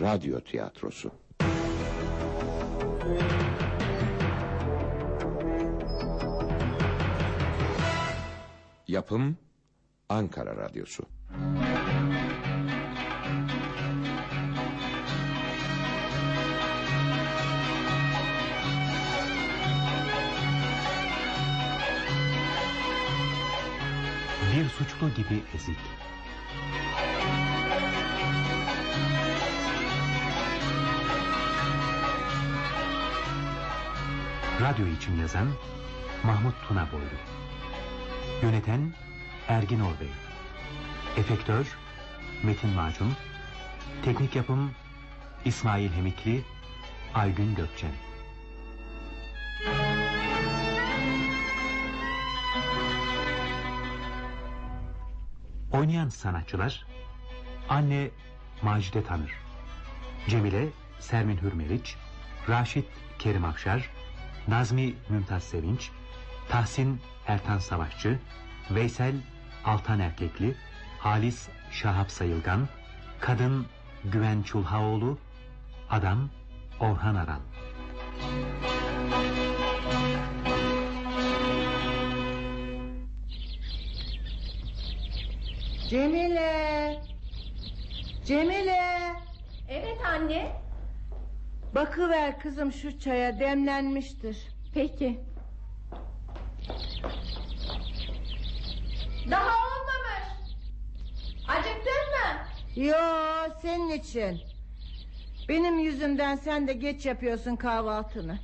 Radyo tiyatrosu. Yapım Ankara Radyosu. Bir suçlu gibi ezik. Radyo için yazan Mahmut Tuna Boylu. Yöneten Ergin Orbey. Efektör Metin Macun. Teknik yapım İsmail Hemikli, Aygün Gökçen. Oynayan sanatçılar Anne Macide Tanır Cemile Sermin Hürmeriç Raşit Kerim Akşar Nazmi Mümtaz Sevinç Tahsin Ertan Savaşçı Veysel Altan Erkekli Halis Şahap Sayılgan Kadın Güven Çulhaoğlu Adam Orhan Aral Cemile. Cemile. Evet anne. Bakıver kızım şu çaya demlenmiştir. Peki. Daha olmamış. Acıktın mı? Yo senin için. Benim yüzümden sen de geç yapıyorsun kahvaltını.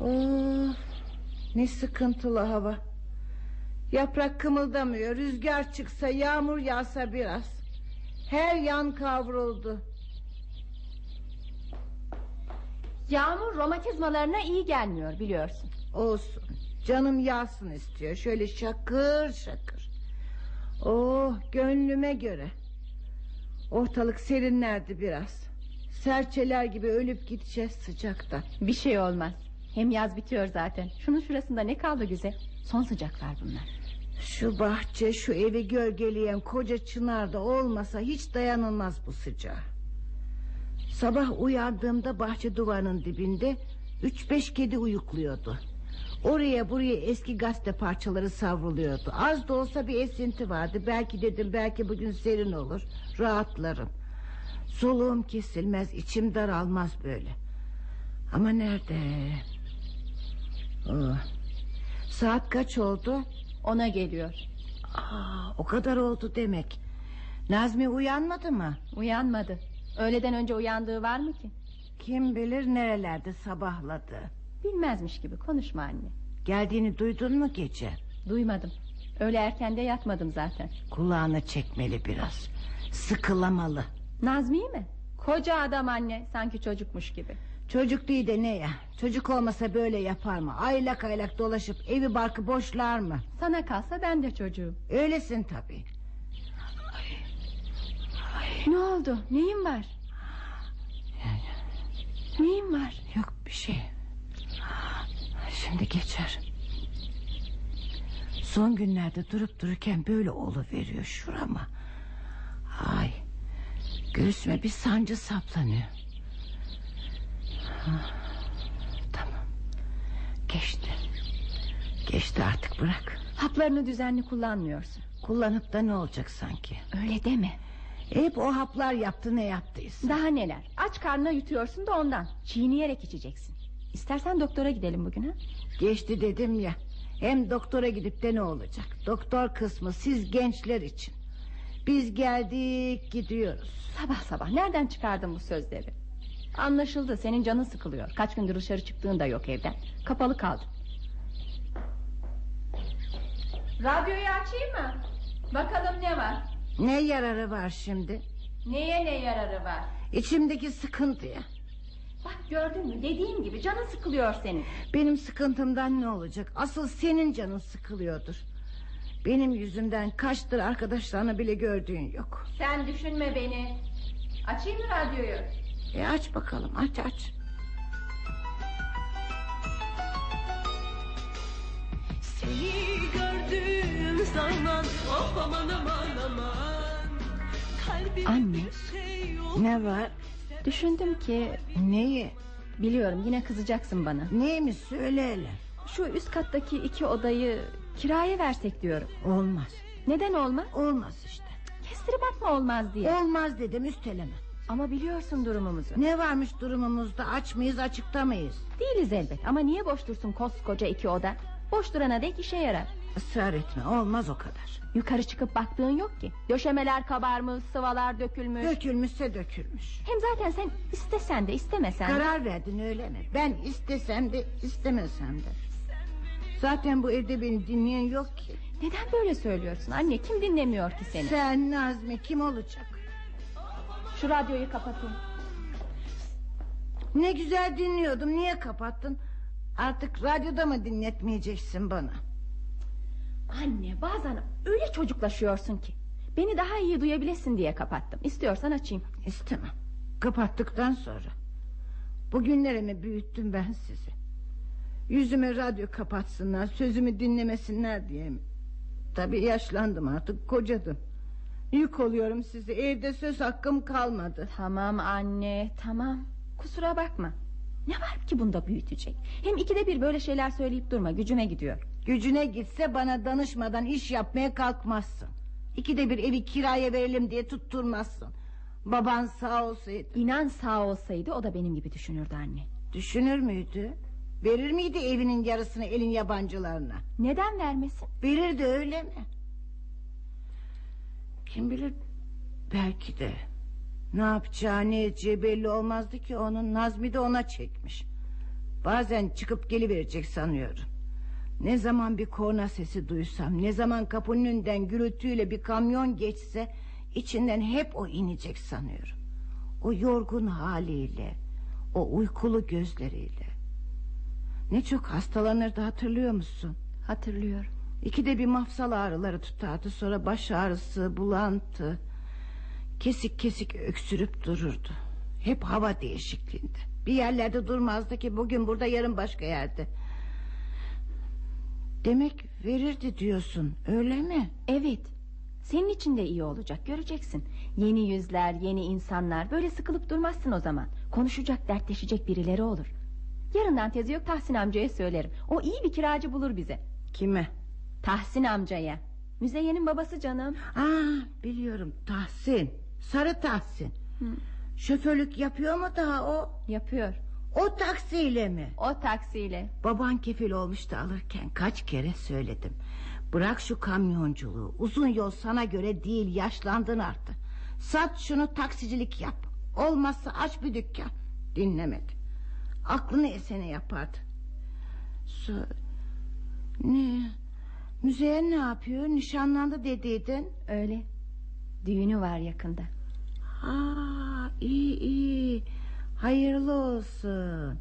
Of, ne sıkıntılı hava. Yaprak kımıldamıyor. Rüzgar çıksa yağmur yağsa biraz. Her yan kavruldu. Yağmur romatizmalarına iyi gelmiyor biliyorsun. Olsun. Canım yağsın istiyor. Şöyle şakır şakır. Oh gönlüme göre. Ortalık serinlerdi biraz. Serçeler gibi ölüp gideceğiz sıcakta. Bir şey olmaz. Hem yaz bitiyor zaten. Şunun şurasında ne kaldı güzel. Son sıcaklar bunlar. Şu bahçe şu evi gölgeleyen koca çınar da olmasa hiç dayanılmaz bu sıcağa. Sabah uyandığımda bahçe duvarının dibinde üç beş kedi uyukluyordu. Oraya buraya eski gazete parçaları savruluyordu. Az da olsa bir esinti vardı. Belki dedim belki bugün serin olur. Rahatlarım. Soluğum kesilmez, içim daralmaz böyle. Ama nerede? Oh. Saat kaç oldu? Ona geliyor. Aa, o kadar oldu demek. Nazmi uyanmadı mı? Uyanmadı. Öğleden önce uyandığı var mı ki? Kim bilir nerelerde sabahladı. Bilmezmiş gibi konuşma anne. Geldiğini duydun mu gece? Duymadım. Öyle erkende yatmadım zaten. Kulağını çekmeli biraz. Sıkılamalı. Nazmi mi? Koca adam anne. Sanki çocukmuş gibi. Çocuk değil de ne ya? Çocuk olmasa böyle yapar mı? Aylak aylak dolaşıp evi barkı boşlar mı? Sana kalsa ben de çocuğum. Öylesin tabii. Ne oldu? Neyin var? Neyin var? Yok bir şey. Şimdi geçer. Son günlerde durup dururken böyle veriyor şurama. Ay. Göğsüme bir sancı saplanıyor. Ha, Tamam. Geçti. Geçti artık bırak. Haplarını düzenli kullanmıyorsun. Kullanıp da ne olacak sanki? Öyle deme. Hep o haplar yaptı ne yaptıysa. Daha neler? Aç karnına yutuyorsun da ondan. Çiğneyerek içeceksin. İstersen doktora gidelim bugün ha? Geçti dedim ya. Hem doktora gidip de ne olacak? Doktor kısmı siz gençler için. Biz geldik gidiyoruz. Sabah sabah nereden çıkardın bu sözleri? Anlaşıldı senin canın sıkılıyor. Kaç gündür dışarı çıktığın da yok evden. Kapalı kaldın. Radyoyu açayım mı? Bakalım ne var? Ne yararı var şimdi? Neye ne yararı var? İçimdeki sıkıntıya. Bak gördün mü dediğim gibi canın sıkılıyor senin. Benim sıkıntımdan ne olacak? Asıl senin canın sıkılıyordur. Benim yüzümden kaçtır arkadaşlarını bile gördüğün yok. Sen düşünme beni. Açayım mı radyoyu? E aç bakalım aç aç. Seni gördüğüm zaman oh aman aman aman Anne Ne var? düşündüm ki Neyi? biliyorum yine kızacaksın bana. Neymiş söyle hele. Şu üst kattaki iki odayı kiraya versek diyorum. Olmaz. Neden olmaz? Olmaz işte. Kestirip atma olmaz diye. Olmaz dedim üsteleme. Ama biliyorsun durumumuzu. Ne varmış durumumuzda aç mıyız açıkta mıyız? Değiliz elbet ama niye boş dursun koskoca iki oda? Boş durana dek işe yarar. Israr etme olmaz o kadar. Yukarı çıkıp baktığın yok ki. Döşemeler kabarmış, sıvalar dökülmüş. Dökülmüşse dökülmüş. Hem zaten sen istesen de istemesen de. Karar verdin öyle mi? Ben istesem de istemesem de. Zaten bu evde beni dinleyen yok ki. Neden böyle söylüyorsun anne? Kim dinlemiyor ki seni? Sen Nazmi kim olacak? Şu radyoyu kapatayım. Ne güzel dinliyordum niye kapattın? Artık radyoda mı dinletmeyeceksin bana? Anne bazen öyle çocuklaşıyorsun ki. Beni daha iyi duyabilesin diye kapattım. İstiyorsan açayım. İstemem. Kapattıktan sonra. Bugünlerimi büyüttüm ben sizi. Yüzüme radyo kapatsınlar, sözümü dinlemesinler diye mi? Tabii yaşlandım artık, kocadım. Yük oluyorum size, evde söz hakkım kalmadı. Tamam anne tamam. Kusura bakma. Ne var ki bunda büyütecek? Hem ikide bir böyle şeyler söyleyip durma gücüme gidiyor. Gücüne gitse bana danışmadan iş yapmaya kalkmazsın. İkide bir evi kiraya verelim diye tutturmazsın. Baban sağ olsaydı İnan sağ olsaydı o da benim gibi düşünürdü anne. düşünür müydü? Verir miydi evinin yarısını elin yabancılarına? Neden vermesin? Verirdi öyle mi? Kim bilir belki de. Ne yapacağı ne edeceği belli olmazdı ki onun Nazmi de ona çekmiş. Bazen çıkıp geliverecek sanıyorum. Ne zaman bir korna sesi duysam Ne zaman kapının önünden gürültüyle bir kamyon geçse içinden hep o inecek sanıyorum O yorgun haliyle O uykulu gözleriyle Ne çok hastalanırdı hatırlıyor musun Hatırlıyorum. İkide bir mafsal ağrıları tutardı Sonra baş ağrısı bulantı Kesik kesik öksürüp dururdu Hep hava değişikliğinde Bir yerlerde durmazdı ki bugün burada yarın başka yerde Demek verirdi diyorsun öyle mi? Evet. Senin için de iyi olacak göreceksin. Yeni yüzler, yeni insanlar. Böyle sıkılıp durmazsın o zaman. Konuşacak, dertleşecek birileri olur. Yarından tezi yok Tahsin amcaya söylerim. O iyi bir kiracı bulur bize. Kime? Tahsin amcaya. Müzeyye'nin babası canım. Aa, biliyorum Tahsin Sarı Tahsin Şoförlük yapıyor mu daha o? Yapıyor. O taksiyle mi? O taksiyle. Baban kefil olmuştu alırken kaç kere söyledim. Bırak şu kamyonculuğu. Uzun yol sana göre değil yaşlandın artık. Sat şunu taksicilik yap. Olmazsa aç bir dükkan. Dinlemedi. Aklını esene yapardı. So ne? Müzeye ne yapıyor? Nişanlandı dediydin. Öyle. Düğünü var yakında. Aa, iyi iyi. Hayırlı olsun.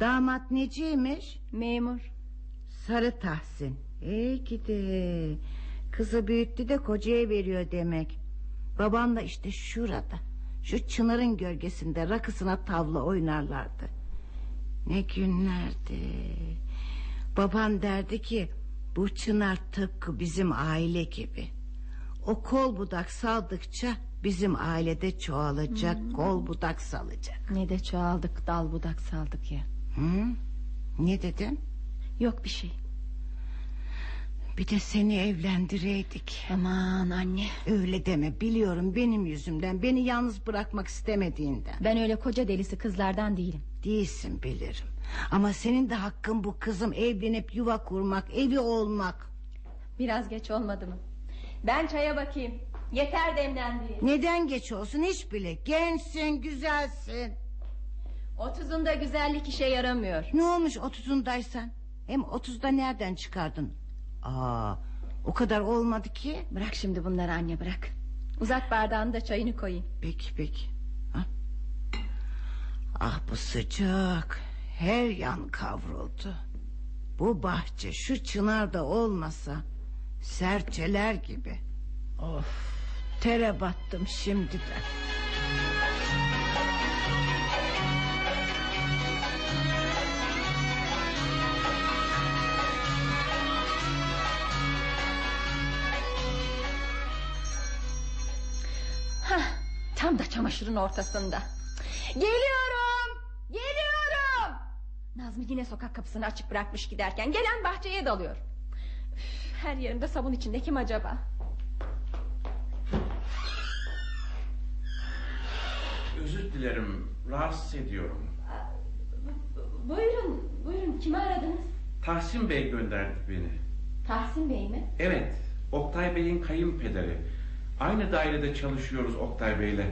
Damat neciymiş? Memur. Sarı Tahsin. İyi gidi. Kızı büyüttü de kocaya veriyor demek. Babam da işte şurada. Şu çınarın gölgesinde rakısına tavla oynarlardı. Ne günlerdi. Baban derdi ki bu çınar tıpkı bizim aile gibi. O kol budak saldıkça bizim ailede çoğalacak, kol budak salacak. Ne de çoğaldık dal budak saldık ya. Hı? Ne dedin? Yok bir şey. Bir de seni evlendireydik. Aman anne. Öyle deme biliyorum benim yüzümden Beni yalnız bırakmak istemediğinden Ben öyle koca delisi kızlardan değilim. Değilsin bilirim Ama senin de hakkın bu kızım Evlenip yuva kurmak evi olmak Biraz geç olmadı mı? Ben çaya bakayım. Yeter demlendi. Neden geç olsun hiç bile Gençsin güzelsin Otuzunda güzellik işe yaramıyor. Ne olmuş otuzundaysan Hem otuzda nereden çıkardın Aa, O kadar olmadı ki Bırak şimdi bunları anne bırak. Uzat bardağını da çayını koyayım. Peki peki Ha? Ah bu sıcak Her yan kavruldu Bu bahçe şu çınarda olmasa Serçeler gibi Of tere battım şimdiden Hah, Tam da çamaşırın ortasında. Geliyorum. Geliyorum. Nazmi yine sokak kapısını açık bırakmış giderken gelen bahçeye dalıyor. Her yerimde sabun içinde kim acaba? Özür dilerim, rahatsız ediyorum. Buyurun, buyurun kimi aradınız? Tahsin Bey gönderdi beni. Tahsin Bey mi? Evet, Oktay Bey'in kayınpederi. Aynı dairede çalışıyoruz Oktay Bey'le.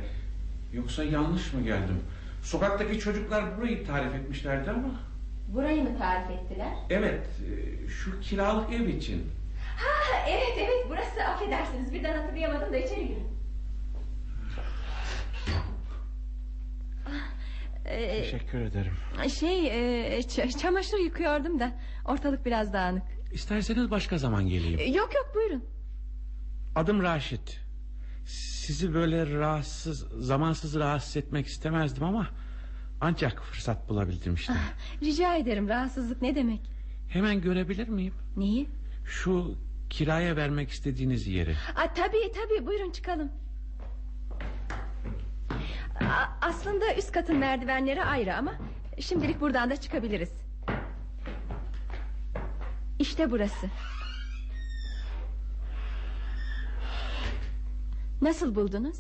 Yoksa yanlış mı geldim? Sokaktaki çocuklar burayı tarif etmişlerdi ama... Burayı mı tarif ettiler? Evet, e, şu kiralık ev için. Ha evet evet burası affedersiniz birden hatırlayamadım da içeri girin. Ee, Teşekkür ederim. şey e, ç- çamaşır yıkıyordum da ortalık biraz dağınık. İsterseniz başka zaman geleyim. Ee, Yok yok buyurun. Adım Raşit. Sizi böyle rahatsız, zamansız rahatsız etmek istemezdim ama... ...ancak fırsat bulabildim işte. Rica ederim rahatsızlık ne demek? Hemen görebilir miyim? Neyi? Şu kiraya vermek istediğiniz yeri. Aa, tabii tabii buyurun çıkalım. Aa, aslında üst katın merdivenleri ayrı ama şimdilik buradan da çıkabiliriz. İşte burası. Nasıl buldunuz?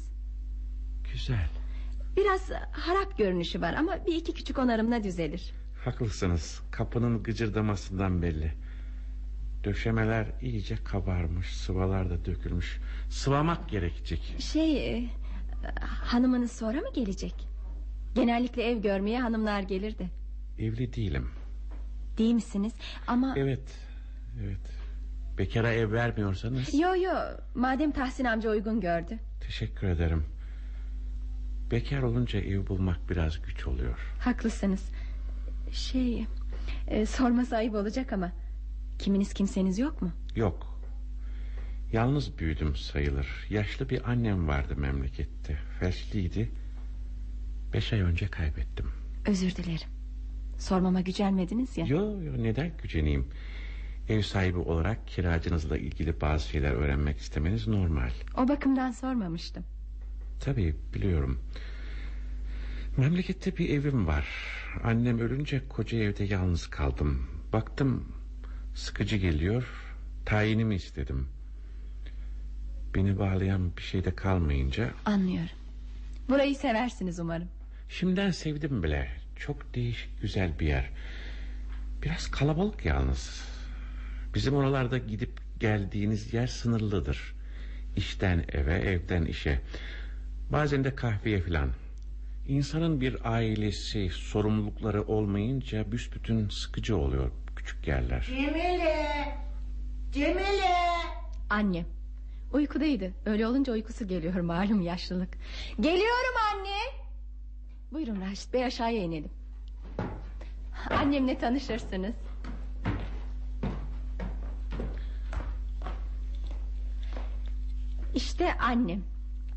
Güzel. Biraz harap görünüşü var ama bir iki küçük onarımla düzelir. Haklısınız. Kapının gıcırdamasından belli. Döşemeler iyice kabarmış, sıvalar da dökülmüş. Sıvamak gerekecek. Şey, e, hanımınız sonra mı gelecek? Genellikle ev görmeye hanımlar gelirdi. Evli değilim. Değil misiniz? Ama Evet, evet. Bekara ev vermiyorsanız yo yo madem Tahsin amca uygun gördü. teşekkür ederim. Bekar olunca ev bulmak biraz güç oluyor. Haklısınız. Şey, e, sorması ayıp olacak ama kiminiz kimseniz yok mu? Yok. Yalnız büyüdüm sayılır. Yaşlı bir annem vardı memlekette. Felçliydi. Beş ay önce kaybettim. Özür dilerim. Sormama gücenmediniz ya. Yo, yo neden güceneyim? Ev sahibi olarak kiracınızla ilgili bazı şeyler öğrenmek istemeniz normal. O bakımdan sormamıştım. Tabii biliyorum. Memlekette bir evim var. Annem ölünce koca evde yalnız kaldım. Baktım sıkıcı geliyor. Tayinimi istedim. Beni bağlayan bir şey de kalmayınca Anlıyorum. Burayı seversiniz umarım. şimdiden sevdim bile. Çok değişik güzel bir yer. Biraz kalabalık yalnız. Bizim oralarda gidip geldiğiniz yer sınırlıdır. İşten eve, evden işe. Bazen de kahveye filan. İnsanın bir ailesi, sorumlulukları olmayınca büsbütün sıkıcı oluyor küçük yerler. Cemile! Cemile! Annem. Uykudaydı. Öyle olunca uykusu geliyor malum yaşlılık. Geliyorum anne. Buyurun Raşit Bey aşağıya inelim. Annemle tanışırsınız. İşte annem.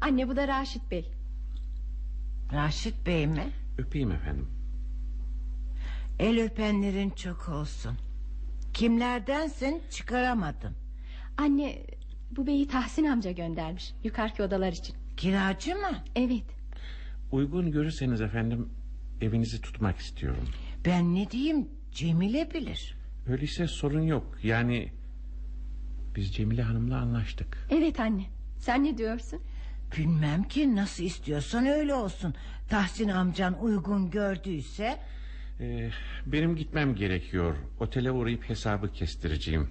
Anne bu da Raşit Bey. Raşit Bey mi? Öpeyim efendim. El öpenlerin çok olsun. Kimlerdensin çıkaramadım. Anne bu beyi Tahsin amca göndermiş. Yukarıki odalar için. Kiracı mı? Evet. Uygun görürseniz efendim evinizi tutmak istiyorum. Ben ne diyeyim Cemile bilir. Öyleyse sorun yok. Yani biz Cemile Hanım'la anlaştık. Evet anne. Sen ne diyorsun? Bilmem ki nasıl istiyorsan öyle olsun. Tahsin amcan uygun gördüyse... Ee, benim gitmem gerekiyor. Otele uğrayıp hesabı kestireceğim.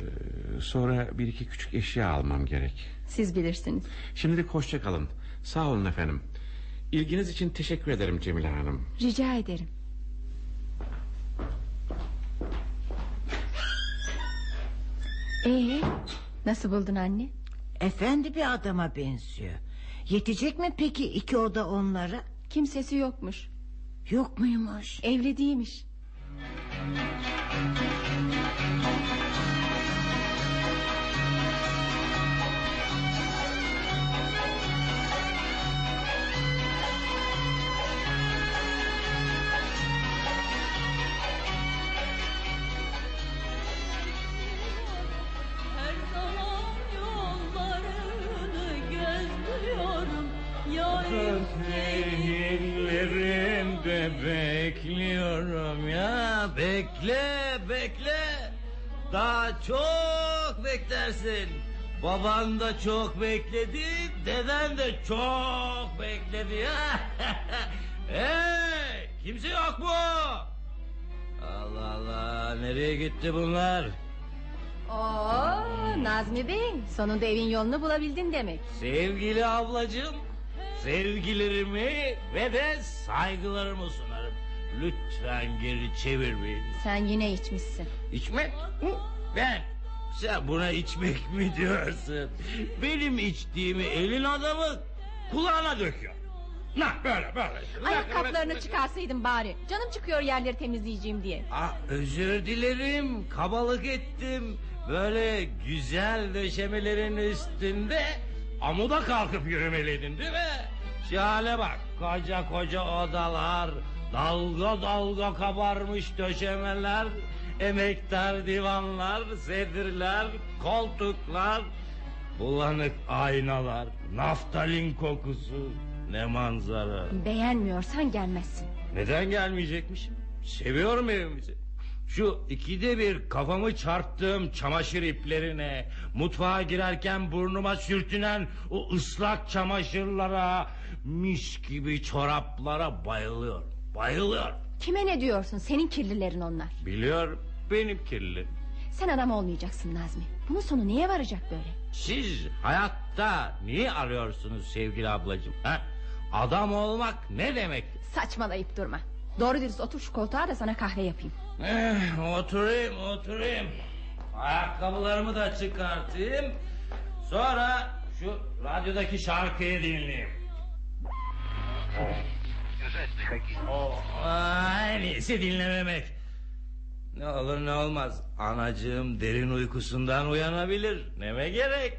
Ee, sonra bir iki küçük eşya almam gerek. Siz bilirsiniz. Şimdilik hoşça kalın. Sağ olun efendim. İlginiz için teşekkür ederim Cemile Hanım. Rica ederim. Ee, nasıl buldun anne? Efendi bir adama benziyor. Yetecek mi peki iki oda onlara? Kimsesi yokmuş. Yok muymuş? Evli değilmiş. Beklersin. Baban da çok bekledi. Deden de çok bekledi. hey, kimse yok mu? Allah Allah nereye gitti bunlar? Oo, Nazmi Bey sonunda evin yolunu bulabildin demek. Sevgili ablacığım, sevgilerimi ve de saygılarımı sunarım. Lütfen geri çevirmeyin. Sen yine içmişsin. İçmek? Ben. Sen buna içmek mi diyorsun? Benim içtiğimi elin adamı kulağına döküyor. Nah böyle böyle. Ayakkabılarını çıkarsaydın bari. Canım çıkıyor yerleri temizleyeceğim diye. Ah, özür dilerim kabalık ettim. Böyle güzel döşemelerin üstünde amuda kalkıp yürümeliydin değil mi? Şu hale bak koca koca odalar dalga dalga kabarmış döşemeler emektar divanlar sedirler koltuklar bulanık aynalar naftalin kokusu ne manzara Beğenmiyorsan gelmezsin. neden gelmeyecekmişim? Seviyorum evimizi. Şu ikide bir kafamı çarptığım çamaşır iplerine... ...mutfağa girerken burnuma sürtünen o ıslak çamaşırlara... ...mis gibi çoraplara bayılıyorum. Bayılıyorum. Kime ne diyorsun? Senin kirlilerin onlar. Biliyorum benim kirli. Sen adam olmayacaksın Nazmi. Bunun sonu neye varacak böyle? Siz hayatta niye arıyorsunuz sevgili ablacığım? Ha? Adam olmak ne demek? Saçmalayıp durma. Doğru dürüst otur şu koltuğa da sana kahve yapayım. Eh, oturayım oturayım. Ayakkabılarımı da çıkartayım. Sonra şu radyodaki şarkıyı dinleyeyim. Oh, en iyisi dinlememek. Ne olur ne olmaz. Anacığım derin uykusundan uyanabilir. Neme gerek?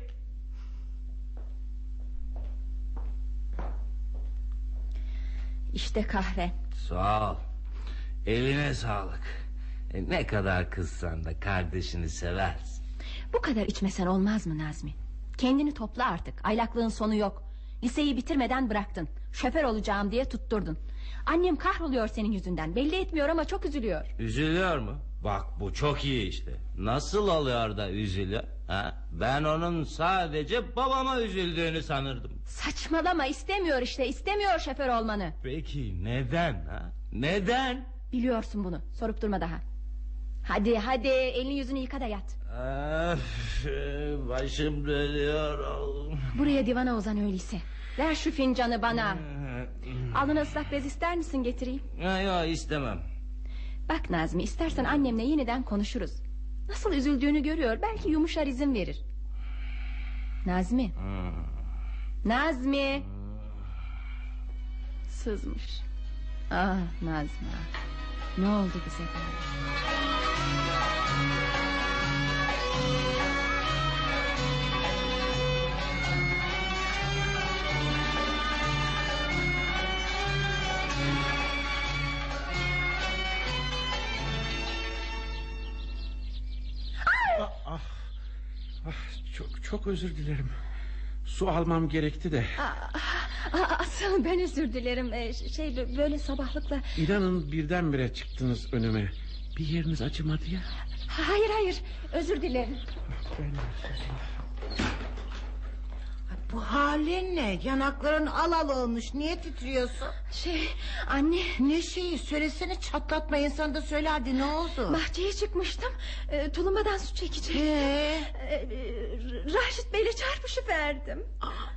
İşte kahve. Sağ ol. Eline sağlık. E, ne kadar kızsan da kardeşini seversin. Bu kadar içmesen olmaz mı Nazmi? Kendini topla artık. Aylaklığın sonu yok. Liseyi bitirmeden bıraktın. Şoför olacağım diye tutturdun. Annem kahroluyor senin yüzünden. Belli etmiyor ama çok üzülüyor. Üzülüyor mu? Bak bu çok iyi işte. Nasıl oluyor da üzülüyor? Ha? Ben onun sadece babama üzüldüğünü sanırdım. Saçmalama istemiyor işte. istemiyor şoför olmanı. Peki neden ha? Neden? Biliyorsun bunu. Sorup durma daha. Hadi hadi elini yüzünü yıka da yat. Öf, başım dönüyor. Buraya divana uzan öyleyse. Ver şu fincanı bana. Alnına ıslak bez ister misin getireyim? Yok yok istemem. Bak Nazmi istersen annemle yeniden konuşuruz. Nasıl üzüldüğünü görüyor belki yumuşar izin verir. Nazmi. Nazmi. Sızmış. Ah Nazmi. ah. Ne oldu bize böyle? Çok özür dilerim. Su almam gerekti de. Aa, asıl ben özür dilerim. Ee, şey böyle sabahlıkla. İnanın birdenbire çıktınız önüme. Bir yeriniz acımadı ya. Hayır hayır özür dilerim. Bu halin ne? Yanakların al al olmuş. Niye titriyorsun? Şey anne Ne şeyi söylesene çatlatma insan da söyle hadi ne oldu? bahçeye çıkmıştım. Ee, tulumbadan su çekeceğim. Ee, Ee, Raşit Bey'le çarpışıverdim.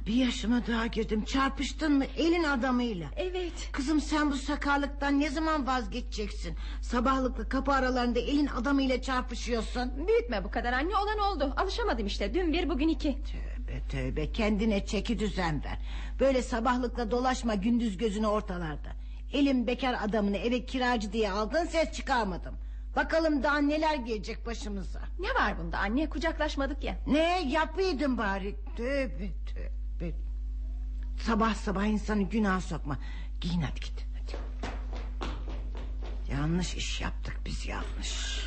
bir yaşıma daha girdim çarpıştın mı elin adamıyla? Evet. Kızım sen bu sakarlıktan ne zaman vazgeçeceksin? Sabahlıkla kapı aralarında elin adamıyla çarpışıyorsun. Büyütme bu kadar anne olan oldu. Alışamadım işte dün bir bugün iki. Tövbe tövbe kendine çeki düzen ver. Böyle sabahlıkla dolaşma gündüz gözünü ortalarda. Elim bekar adamını eve kiracı diye aldın ses çıkarmadım. Bakalım daha neler gelecek başımıza. Ne var bunda anne kucaklaşmadık ya. Ne yapıydın bari? Tövbe tövbe. Sabah sabah insanı günah sokma. Giyin hadi git. Hadi. Yanlış iş yaptık biz yanlış.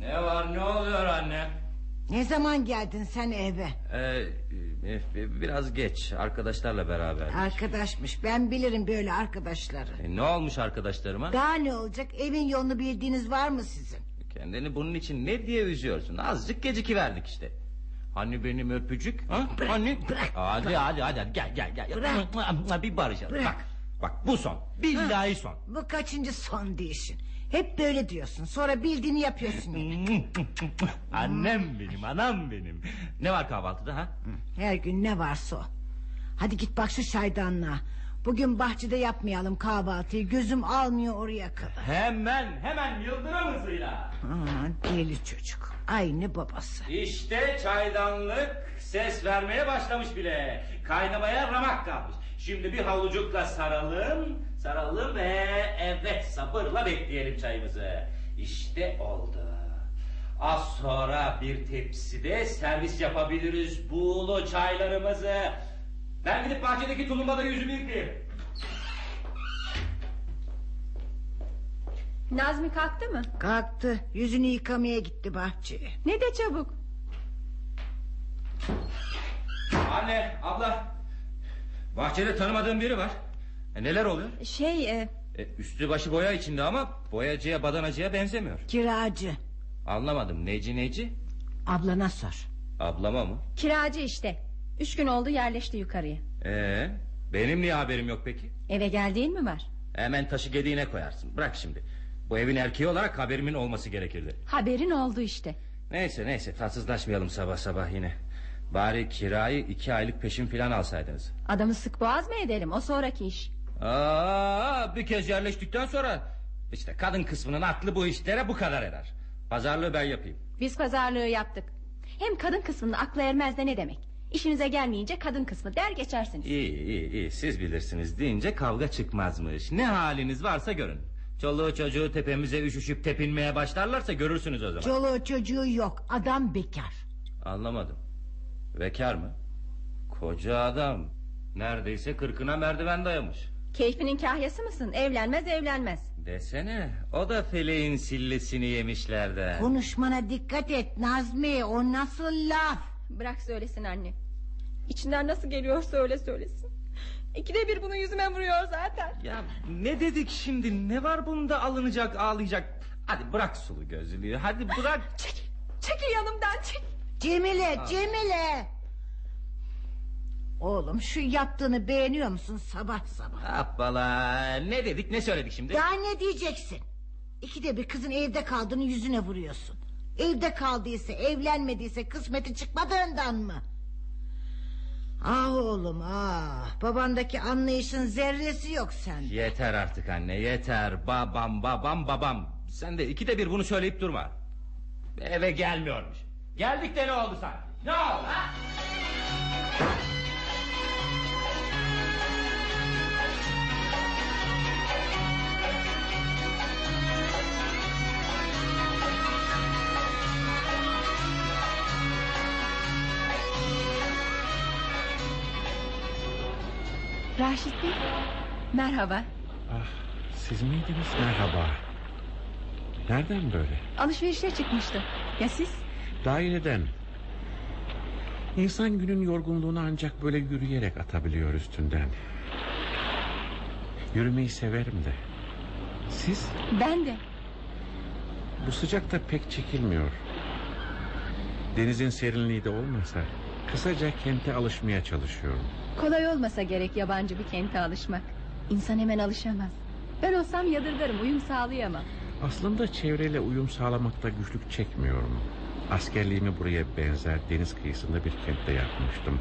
Ne var ne oluyor anne? Ne zaman geldin sen eve? Ee, e, biraz geç arkadaşlarla beraber. Arkadaşmış ben bilirim böyle arkadaşları. E, ne olmuş arkadaşlarıma? Daha ne olacak evin yolunu bildiğiniz var mı sizin? Kendini bunun için ne diye üzüyorsun? Azıcık gecikiverdik işte. Hani benim öpücük? Ha? hani? bırak, hadi, hadi hadi hadi gel gel gel. Bırak. Bir barışalım. Bırak. Bak bak bu son. Billahi son. Bu kaçıncı son değişin? Hep böyle diyorsun sonra bildiğini yapıyorsun yine. annem benim anam benim. Ne var kahvaltıda ha? Her gün ne varsa o. Hadi git bak şu çaydanlığa. Bugün bahçede yapmayalım kahvaltıyı. Gözüm almıyor oraya kadar. Hemen hemen yıldırım hızıyla. Aa, deli çocuk. Aynı babası. İşte çaydanlık ses vermeye başlamış bile. Kaynamaya ramak kalmış. Şimdi bir havucukla saralım, saralım ve evet sabırla bekleyelim çayımızı. İşte oldu. Az sonra bir tepside servis yapabiliriz buğulu çaylarımızı. Ben gidip bahçedeki tulumbada yüzümü yıkayayım. Nazmi kalktı mı? Kalktı yüzünü yıkamaya gitti bahçeye. Ne de çabuk. Anne, abla. Bahçede tanımadığım biri var. E, neler oluyor? Şey e, E, üstü başı boya içinde ama boyacıya badanacıya benzemiyor. Kiracı. Anlamadım. Neci neci? Ablana sor. Ablama mı? kiracı işte. Üç gün oldu yerleşti yukarıya. Ee, benim niye haberim yok peki? Eve geldiğin mi var? Hemen taşı gediğine koyarsın. Bırak şimdi. Bu evin erkeği olarak haberimin olması gerekirdi. Haberin oldu işte. Neyse neyse tatsızlaşmayalım sabah sabah yine. Bari kirayı iki aylık peşin filan alsaydınız. Adamı sık boğaz mı edelim o sonraki iş. Aa, bir kez yerleştikten sonra... ...işte kadın kısmının aklı bu işlere bu kadar eder. Pazarlığı ben yapayım. Biz pazarlığı yaptık. Hem kadın kısmının aklı ermez de ne demek? İşinize gelmeyince kadın kısmı der geçersiniz. İyi iyi iyi siz bilirsiniz deyince kavga çıkmazmış. Ne haliniz varsa görün. Çoluğu çocuğu tepemize üşüşüp tepinmeye başlarlarsa görürsünüz o zaman. Çoluğu çocuğu yok adam bekar. Anlamadım. Bekar mı? Koca adam. Neredeyse kırkına merdiven dayamış. Keyfinin kahyası mısın? Evlenmez evlenmez. Desene o da feleğin sillesini yemişlerden. Konuşmana dikkat et Nazmi o nasıl laf? Bırak söylesin anne. İçinden nasıl geliyorsa öyle söylesin. İkide bir bunu yüzüme vuruyor zaten. Ya ne dedik şimdi ne var bunda alınacak ağlayacak. Hadi bırak sulu gözlülüğü hadi bırak. Çekil, çekil yanımdan çek. Cemile Cemile. Oğlum şu yaptığını beğeniyor musun sabah sabah? Hoppala ne dedik ne söyledik şimdi? Daha ne diyeceksin? İkide bir kızın evde kaldığını yüzüne vuruyorsun. Evde kaldıysa evlenmediyse kısmeti çıkmadığından mı? Ah oğlum ah babandaki anlayışın zerresi yok sende. Yeter artık anne yeter babam babam babam. Sen de ikide bir bunu söyleyip durma. Eve gelmiyormuş. Geldik de ne oldu sanki? Ne oldu ha? Raşit Bey. Merhaba. Ah, siz miydiniz? Merhaba. Nereden böyle? Alışverişe çıkmıştım. Ya siz? Daireden. İnsan günün yorgunluğunu ancak böyle yürüyerek atabiliyor üstünden. Yürümeyi severim de. Siz? Ben de. Bu sıcakta pek çekilmiyor. Denizin serinliği de olmasa... ...kısaca kente alışmaya çalışıyorum. Kolay olmasa gerek yabancı bir kente alışmak. İnsan hemen alışamaz. Ben olsam yadırgarım uyum sağlayamam. Aslında çevreyle uyum sağlamakta güçlük çekmiyorum. Askerliğimi buraya benzer deniz kıyısında bir kentte yapmıştım.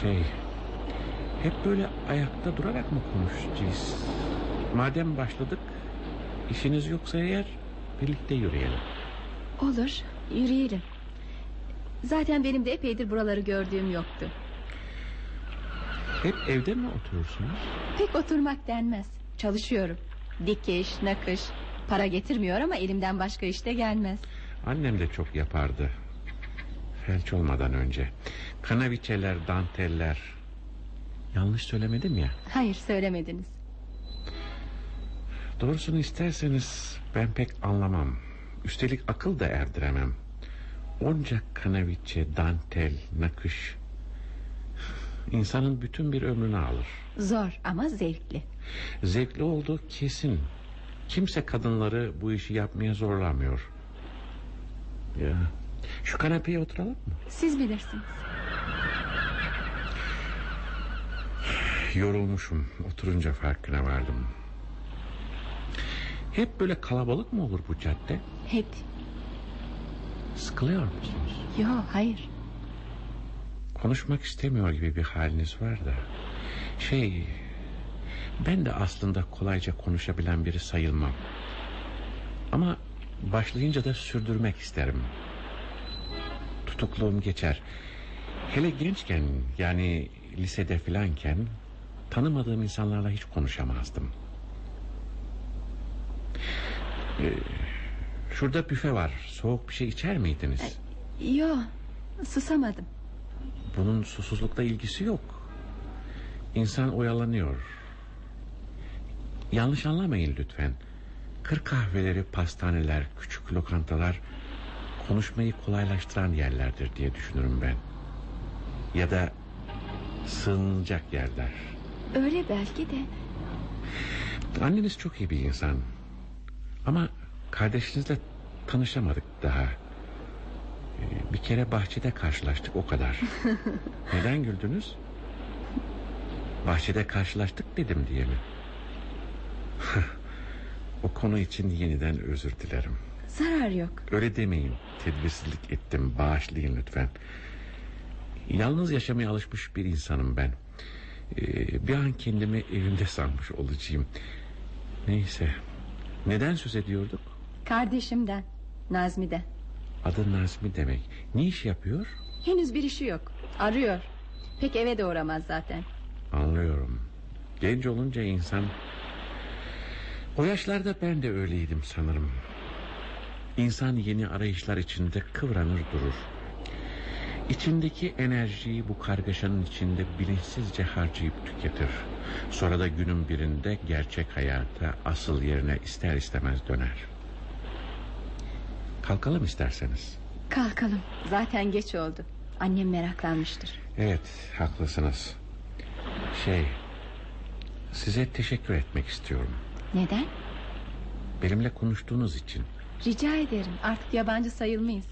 Şey... Hep böyle ayakta durarak mı konuşacağız? Madem başladık... ...işiniz yoksa eğer birlikte yürüyelim. Olur yürüyelim. Zaten benim de epeydir buraları gördüğüm yoktu. Hep evde mi oturursunuz? Pek oturmak denmez. Çalışıyorum. Dikiş, nakış. Para getirmiyor ama elimden başka işte gelmez. Annem de çok yapardı. Felç olmadan önce. Kanaviçeler, danteller. Yanlış söylemedim ya. Hayır söylemediniz. Doğrusunu isterseniz ben pek anlamam. Üstelik akıl da erdiremem. Onca kanaviçe, dantel, nakış. İnsanın bütün bir ömrünü alır. Zor ama zevkli. Zevkli olduğu kesin. Kimse kadınları bu işi yapmaya zorlamıyor. Ya. Şu kanepeye oturalım mı? Siz bilirsiniz. Yorulmuşum. Oturunca farkına vardım. Hep böyle kalabalık mı olur bu cadde? Hep. Sıkılıyor musunuz? Yo hayır. Konuşmak istemiyor gibi bir haliniz var da. Şey... Ben de aslında kolayca konuşabilen biri sayılmam. Ama başlayınca da sürdürmek isterim. Tutukluğum geçer. Hele gençken yani lisede filanken tanımadığım insanlarla hiç konuşamazdım. Ee, şurada büfe var. Soğuk bir şey içer miydiniz? Yo susamadım. Bunun susuzlukla ilgisi yok. İnsan oyalanıyor. Yanlış anlamayın lütfen. Kır kahveleri, pastaneler, küçük lokantalar konuşmayı kolaylaştıran yerlerdir diye düşünürüm ben. Ya da sığınacak yerler. Öyle belki de. Anneniz çok iyi bir insan. Ama kardeşinizle tanışamadık daha. Bir kere bahçede karşılaştık o kadar. Neden güldünüz? Bahçede karşılaştık dedim diye mi? o konu için yeniden özür dilerim. Zarar yok. Öyle demeyin. Tedbirsizlik ettim. Bağışlayın lütfen. Yalnız yaşamaya alışmış bir insanım ben. Ee, bir an kendimi evimde sanmış olacağım. Neyse. Neden söz ediyorduk? Kardeşimden. Nazmi'den. Adı Nazmi demek. Ne iş yapıyor? Henüz bir işi yok. Arıyor. Pek eve de uğramaz zaten. Anlıyorum. Genç olunca insan... O yaşlarda ben de öyleydim sanırım. İnsan yeni arayışlar içinde kıvranır durur. İçindeki enerjiyi bu kargaşanın içinde bilinçsizce harcayıp tüketir. Sonra da günün birinde gerçek hayata asıl yerine ister istemez döner. Kalkalım isterseniz. Kalkalım. Zaten geç oldu. Annem meraklanmıştır. Evet haklısınız. Şey... Size teşekkür etmek istiyorum. Neden? Benimle konuştuğunuz için. Rica ederim. Artık yabancı sayılmayız.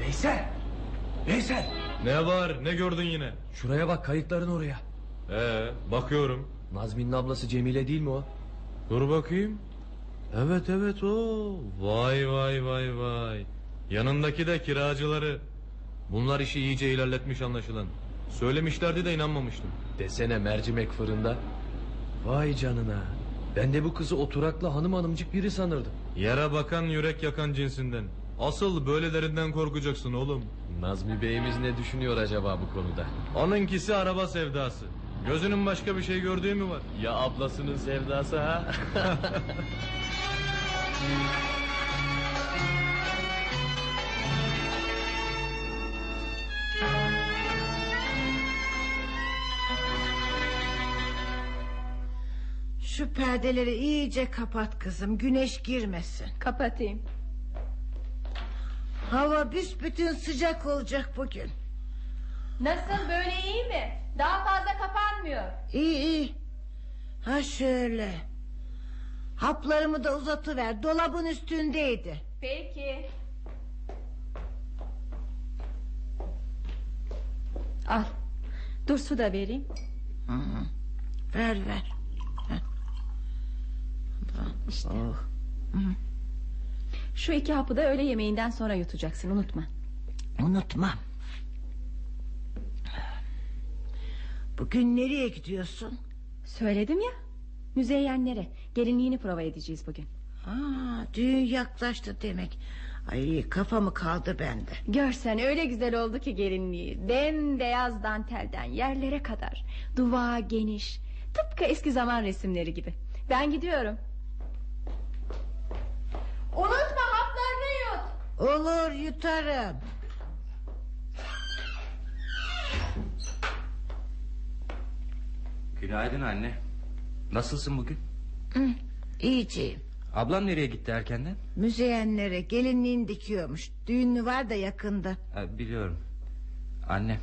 Veysel! Veysel! Ne var ne gördün yine? Şuraya bak kayıtların oraya. Ee, bakıyorum. Nazmi'nin ablası Cemile değil mi o? Dur bakayım. Evet evet o. Vay vay vay vay. Yanındaki de kiracıları. Bunlar işi iyice ilerletmiş anlaşılan. Söylemişlerdi de inanmamıştım. Desene mercimek fırında. Vay canına. Ben de bu kızı oturaklı hanım hanımcık biri sanırdım. Yere bakan yürek yakan cinsinden. Asıl böylelerinden korkacaksın oğlum. Nazmi Bey'imiz ne düşünüyor acaba bu konuda? Onunkisi araba sevdası. Gözünün başka bir şey gördüğü mü var? Ya ablasının sevdası ha? Şu perdeleri iyice kapat kızım. Güneş girmesin. Kapatayım. Hava büsbütün sıcak olacak bugün. Nasıl böyle iyi mi? Daha fazla kapanmıyor. İyi iyi. Ha şöyle. Haplarımı da uzatıver. Dolabın üstündeydi. Peki. Al. Dur su da vereyim. Ver ver. İşte. Oh. Şu iki hapı da öğle yemeğinden sonra yutacaksın unutma. Unutmam. Bugün nereye gidiyorsun? Söyledim ya. Müzeyyenlere. Gelinliğini prova edeceğiz bugün. Aa, düğün yaklaştı demek. Ay kafamı kaldı bende. Görsen öyle güzel oldu ki gelinliği. Bembeyaz dantelden yerlere kadar. Duvağı geniş. Tıpkı eski zaman resimleri gibi. Ben gidiyorum. Unutma haplarını yut. Olur yutarım. Günaydın anne. Nasılsın bugün? İyiciyim. Ablam nereye gitti erkenden? Müzeyenlere gelinliğini dikiyormuş. Düğünü var da yakında. Ha, biliyorum. Anne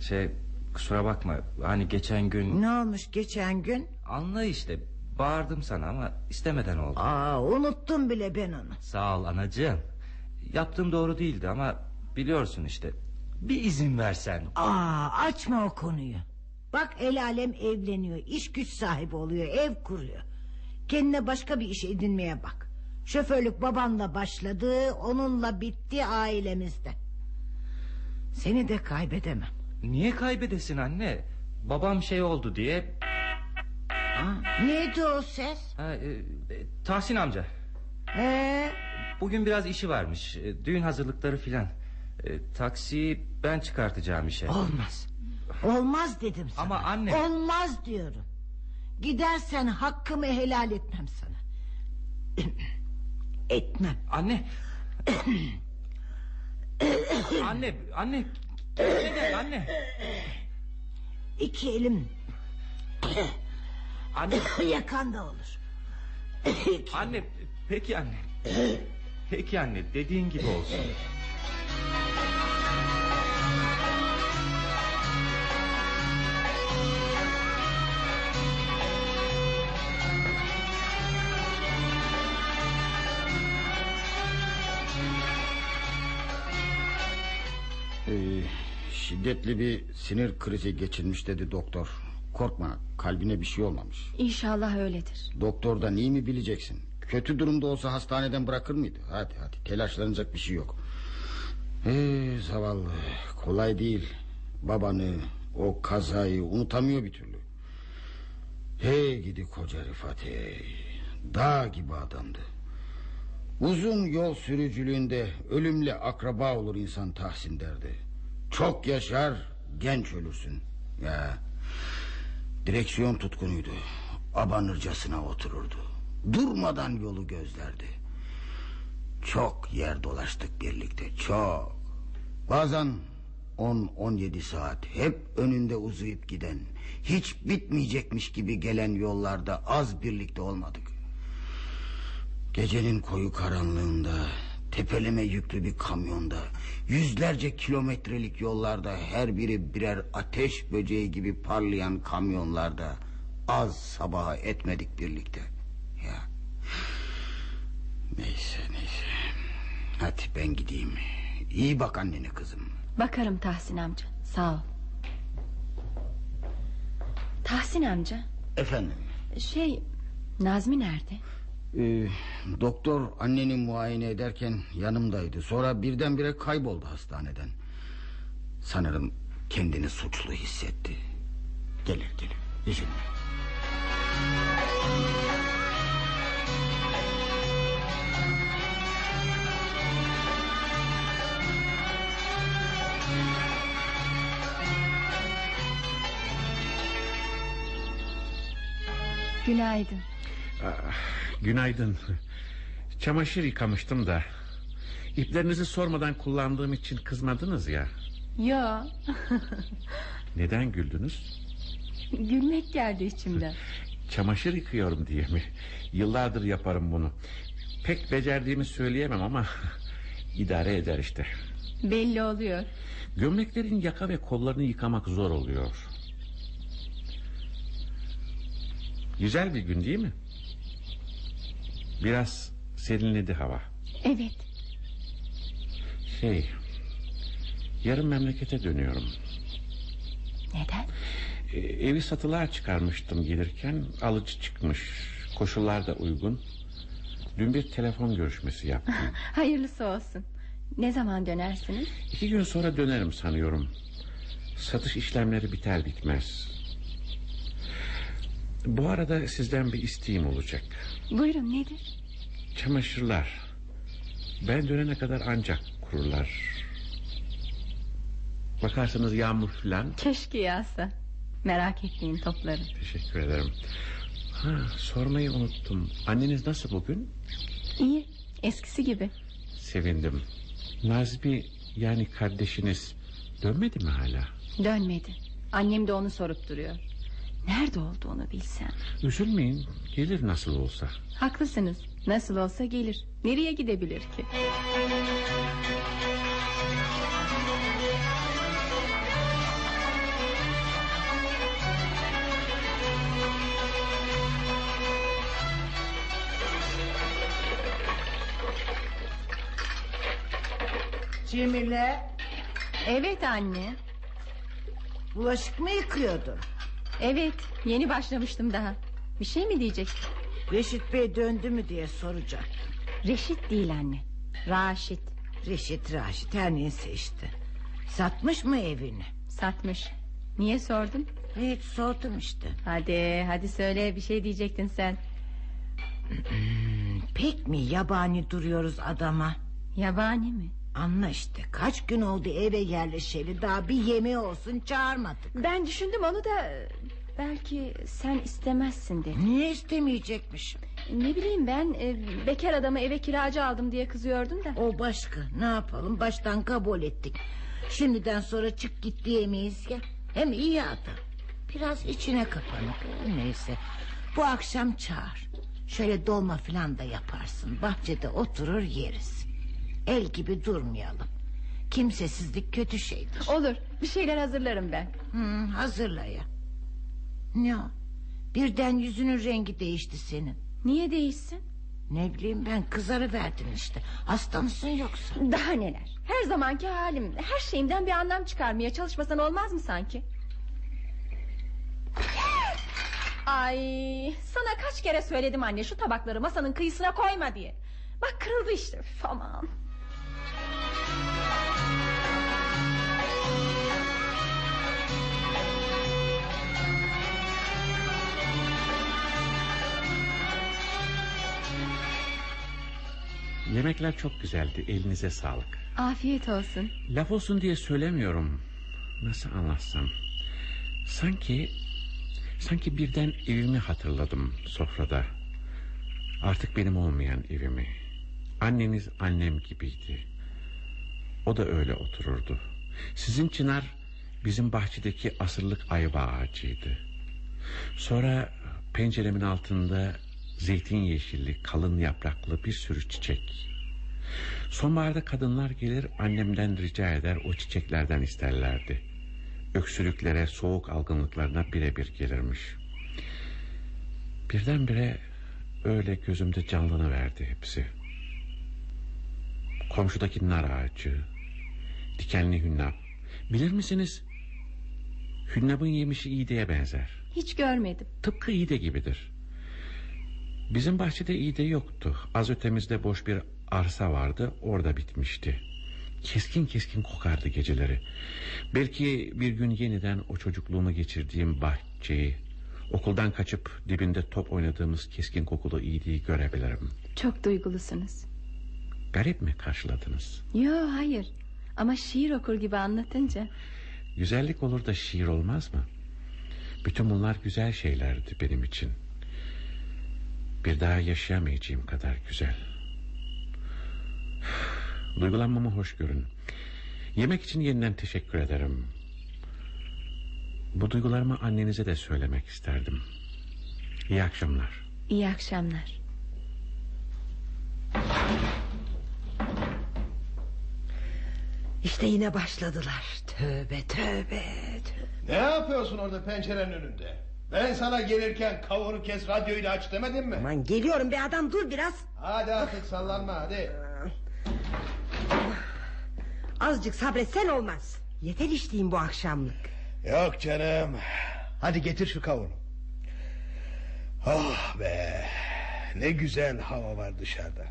şey kusura bakma hani geçen gün Ne olmuş geçen gün? anla işte bağırdım sana ama istemeden oldu. Aa unuttum bile ben onu. Sağ ol anacığım. Yaptığım doğru değildi ama biliyorsun işte. Bir izin versen. Aa açma o konuyu. Bak el alem evleniyor, iş güç sahibi oluyor, ev kuruyor. Kendine başka bir iş edinmeye bak. Şoförlük babanla başladı, onunla bitti ailemizde. Seni de kaybedemem. Niye kaybedesin anne? Babam şey oldu diye. Aa, neydi o ses? Ha, e, e, Tahsin amca. Ee, Bugün biraz işi varmış. E, düğün hazırlıkları filan. E, taksiyi ben çıkartacağım işe. olmaz. Olmaz dedim sana. Ama anne- Olmaz diyorum. Gidersen hakkımı helal etmem sana. etmem. Anne. anne, anne. Kendine gel anne. İki elim Anne, yakanda olur. anne. Peki anne. Peki anne, dediğin gibi olsun. Ee, şiddetli bir sinir krizi geçirmiş dedi doktor. Korkma kalbine bir şey olmamış. İnşallah öyledir. Doktordan iyi mi bileceksin? Kötü durumda olsa hastaneden bırakır mıydı? Hadi hadi telaşlanacak bir şey yok. Ee, zavallı kolay değil. Babanı o kazayı unutamıyor bir türlü. Hey gidi koca Rıfat hey. Dağ gibi adamdı. Uzun yol sürücülüğünde ölümle akraba olur insan Tahsin derdi. Çok yaşar genç ölürsün. Ya direksiyon tutkunuydu. Abanırcasına otururdu. Durmadan yolu gözlerdi. Çok yer dolaştık birlikte çok. Bazen 10-17 saat hep önünde uzayıp giden... ...hiç bitmeyecekmiş gibi gelen yollarda az birlikte olmadık. Gecenin koyu karanlığında tepeleme yüklü bir kamyonda yüzlerce kilometrelik yollarda her biri birer ateş böceği gibi parlayan kamyonlarda az sabaha etmedik birlikte. Ya. Neyse neyse. Hadi ben gideyim. İyi bak annene kızım. Bakarım Tahsin amca. Sağ ol. Tahsin amca. Efendim. Şey Nazmi nerede? Ee, doktor anneni muayene ederken yanımdaydı. Sonra birdenbire kayboldu hastaneden. Sanırım kendini suçlu hissetti. Gelir gelir. İzinle. Günaydın. Ah, günaydın. Çamaşır yıkamıştım da. İplerinizi sormadan kullandığım için kızmadınız ya. Yo. Neden güldünüz? Gülmek geldi içimden. Çamaşır yıkıyorum diye mi? Yıllardır yaparım bunu. Pek becerdiğimi söyleyemem ama idare eder işte. Belli oluyor. Gömleklerin yaka ve kollarını yıkamak zor oluyor. Güzel bir gün değil mi? Biraz serinledi hava. Evet. Şey, yarın memlekete dönüyorum. Neden? Ee, evi satılığa çıkarmıştım gelirken alıcı çıkmış. Koşullar da uygun. Dün bir telefon görüşmesi yaptım. Hayırlısı olsun. Ne zaman dönersiniz? İki gün sonra dönerim sanıyorum. Satış işlemleri biter bitmez. Bu arada sizden bir isteğim olacak. Buyurun nedir? Çamaşırlar. Ben dönene kadar ancak kururlar. Bakarsanız yağmur filan. Keşke yağsa. Merak etmeyin toplarım. Teşekkür ederim. Ha, sormayı unuttum. Anneniz nasıl bugün? İyi. Eskisi gibi. Sevindim. Nazmi yani kardeşiniz dönmedi mi hala? Dönmedi. Annem de onu sorup duruyor. Nerede olduğunu bilsem. Üzülmeyin gelir nasıl olsa. Haklısınız. Nasıl olsa gelir. Nereye gidebilir ki? Cemile Evet anne. bulaşık mı yıkıyordun? Evet yeni başlamıştım daha. Bir şey mi diyeceksin? Reşit Bey döndü mü diye soracak. Reşit değil anne. Raşit. Reşit Raşit her neyse işte. Satmış mı evini? Satmış. Niye sordun? Hiç sordum işte. Hadi hadi söyle bir şey diyecektin sen. Pek mi yabani duruyoruz adama? Yabani mi? Anla işte kaç gün oldu eve yerleşeli daha bir yemeği olsun çağırmadık. Ben düşündüm onu da belki sen istemezsin de. Niye istemeyecekmişim? Ne bileyim ben e, bekar adamı eve kiracı aldım diye kızıyordun da. O başka ne yapalım baştan kabul ettik. Şimdiden sonra çık git diyemeyiz ya. Hem iyi adam. Biraz içine kapanık neyse. Bu akşam çağır. Şöyle dolma filan da yaparsın. Bahçede oturur yeriz. El gibi durmayalım. Kimsesizlik kötü şeydir. Olur bir şeyler hazırlarım ben. Hı, hazırla ya. Ne o? Birden yüzünün rengi değişti senin. Niye değişsin? Ne bileyim ben kızarı verdin işte. Hasta mısın yoksa? Daha neler. Her zamanki halim. Her şeyimden bir anlam çıkarmaya çalışmasan olmaz mı sanki? Ay, sana kaç kere söyledim anne şu tabakları masanın kıyısına koyma diye. Bak kırıldı işte. Üf, aman. Yemekler çok güzeldi elinize sağlık. Afiyet olsun. Laf olsun diye söylemiyorum. Nasıl anlatsam? Sanki... Sanki birden evimi hatırladım sofrada. Artık benim olmayan evimi. Anneniz annem gibiydi. O da öyle otururdu. Sizin çınar bizim bahçedeki asırlık ayva ağacıydı. Sonra penceremin altında zeytin yeşilli kalın yapraklı bir sürü çiçek. Sonbaharda kadınlar gelir annemden rica eder o çiçeklerden isterlerdi. Öksürüklere, soğuk algınlıklarına birebir gelirmiş. Birdenbire öyle gözümde canlanıverdi hepsi. Komşudaki nar ağacı, dikenli hünnap. Bilir misiniz? Hünnapın yemişi iğdeye benzer. Hiç görmedim. Tıpkı iğde gibidir. Bizim bahçede iğde yoktu. Az ötemizde boş bir arsa vardı. Orada bitmişti. Keskin keskin kokardı geceleri. Belki bir gün yeniden o çocukluğumu geçirdiğim bahçeyi... ...okuldan kaçıp dibinde top oynadığımız keskin kokulu iğdeyi görebilirim. Çok duygulusunuz. Garip mi karşıladınız? Yo hayır. Ama şiir okur gibi anlatınca. Güzellik olur da şiir olmaz mı? Bütün bunlar güzel şeylerdi benim için. Bir daha yaşayamayacağım kadar güzel. Duygulanmamı hoş görün. Yemek için yeniden teşekkür ederim. Bu duygularımı annenize de söylemek isterdim. İyi akşamlar. İyi akşamlar. İşte yine başladılar. Tövbe tövbe. Ne yapıyorsun orada pencerenin önünde? Ben sana gelirken kavunu kes radyoyu aç demedim mi? Aman geliyorum be adam dur biraz. Hadi artık sallanma hadi. Azıcık sabretsen olmaz. Yeter içtiğim bu akşamlık. Yok canım. Hadi getir şu kavunu. Oh be. Ne güzel hava var dışarıda.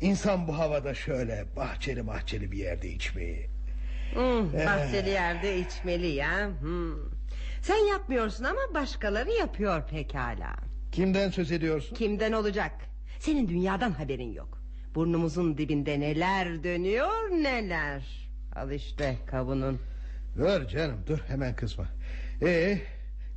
İnsan bu havada şöyle bahçeli bahçeli bir yerde içmeyi. Hmm, Ee. bahçeli yerde içmeli ya. Hmm. Sen yapmıyorsun ama başkaları yapıyor pekala. Kimden söz ediyorsun? Kimden olacak? Senin dünyadan haberin yok. Burnumuzun dibinde neler dönüyor neler. Al işte kavunun. Dur canım dur hemen kızma. Ee,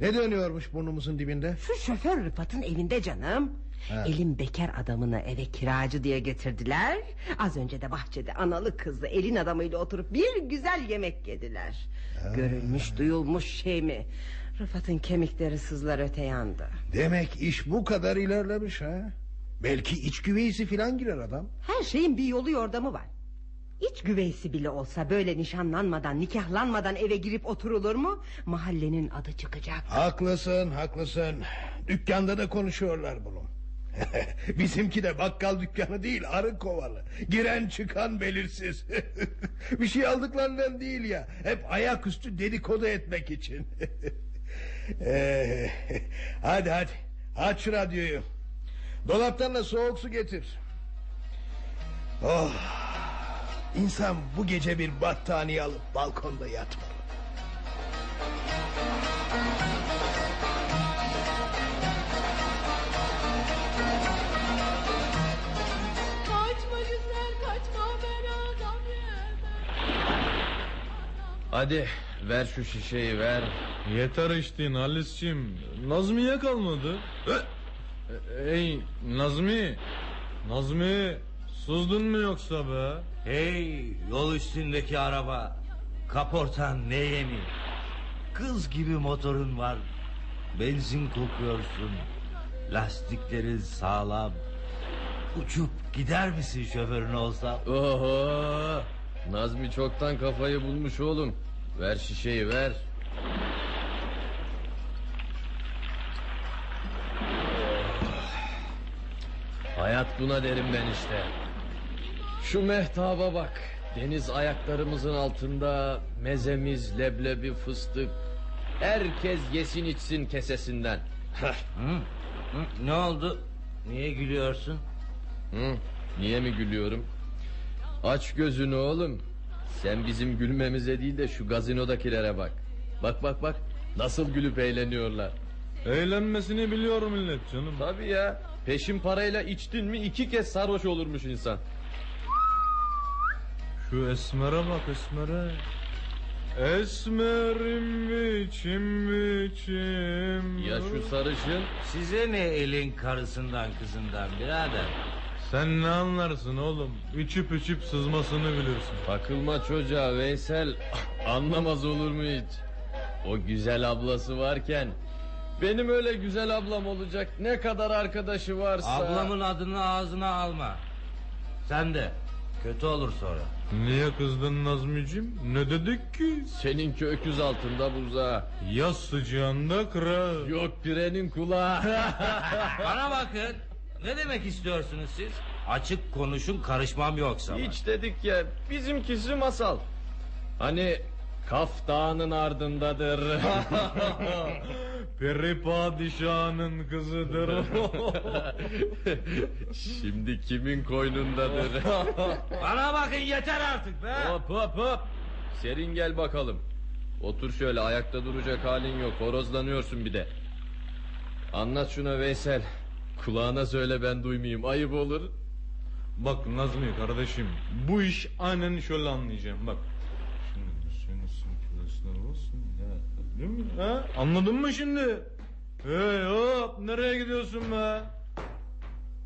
ne dönüyormuş burnumuzun dibinde? Şu şoför Rıfat'ın evinde canım. Ha. Elin bekar adamını eve kiracı diye getirdiler. Az önce de bahçede analı kızlı elin adamıyla oturup bir güzel yemek yediler. Görülmüş duyulmuş şey mi? Rıfat'ın kemikleri sızlar öte yanda. Demek iş bu kadar ilerlemiş ha. Belki iç güveysi filan girer adam. Her şeyin bir yolu yordamı var. İç güveysi bile olsa böyle nişanlanmadan, nikahlanmadan eve girip oturulur mu? Mahallenin adı çıkacak. Haklısın haklısın. Dükkanda da konuşuyorlar bunu. Bizimki de bakkal dükkanı değil arı kovalı. Giren çıkan belirsiz. bir şey aldıklarından değil ya. Hep ayaküstü dedikodu etmek için. Ee, hadi hadi. Aç radyoyu. Dolaptan da soğuk su getir. Oh. İnsan bu gece bir battaniye alıp balkonda yatmalı. Kaçma güzel kaçma ben adam Hadi ver şu şişeyi ver. Yeter içtin Halis'cim. Nazmiye kalmadı. Ey Nazmi. Nazmi. Suzdun mu yoksa be? Hey yol üstündeki araba. Kaportan ne yeni. Kız gibi motorun var. Benzin kokuyorsun. Lastiklerin sağlam. Uçup gider misin şoförün olsa? Oho. Nazmi çoktan kafayı bulmuş oğlum. Ver şişeyi ver. Hayat buna derim ben işte. Şu mehtaba bak. Deniz ayaklarımızın altında mezemiz, leblebi, fıstık. Herkes yesin içsin kesesinden. Hı? Ne oldu? Niye gülüyorsun? Hı, niye mi gülüyorum? Aç gözünü oğlum. Sen bizim gülmemize değil de şu gazinodakilere bak. Bak bak bak nasıl gülüp eğleniyorlar. Eğlenmesini biliyor millet canım. Tabii ya. Peşin parayla içtin mi iki kez sarhoş olurmuş insan. Şu esmere bak esmere. Esmerim biçim biçim. Ya şu sarışın? Size ne elin karısından kızından birader? Sen ne anlarsın oğlum? İçip içip sızmasını bilirsin. Takılma çocuğa Veysel. Anlamaz olur mu hiç? O güzel ablası varken... Benim öyle güzel ablam olacak ne kadar arkadaşı varsa... Ablamın adını ağzına alma. Sen de. Kötü olur sonra. Niye kızdın Nazmicim? Ne dedik ki? Seninki öküz altında buzağı. Yaz sıcağında kırar. Yok pirenin kulağı. Bana bakın. Ne demek istiyorsunuz siz? Açık konuşun karışmam yoksa. Hiç dedik ya bizimkisi masal. Hani Kaf Dağı'nın ardındadır. Peri padişahının kızıdır. Şimdi kimin koynundadır? Bana bakın yeter artık be. Hop hop hop. Serin gel bakalım. Otur şöyle ayakta duracak halin yok. Horozlanıyorsun bir de. Anlat şuna Veysel. Kulağına söyle ben duymayayım. Ayıp olur. Bak Nazmi kardeşim bu iş aynen şöyle anlayacağım bak. Değil mi? Ha? Anladın mı şimdi? Hey hop nereye gidiyorsun be?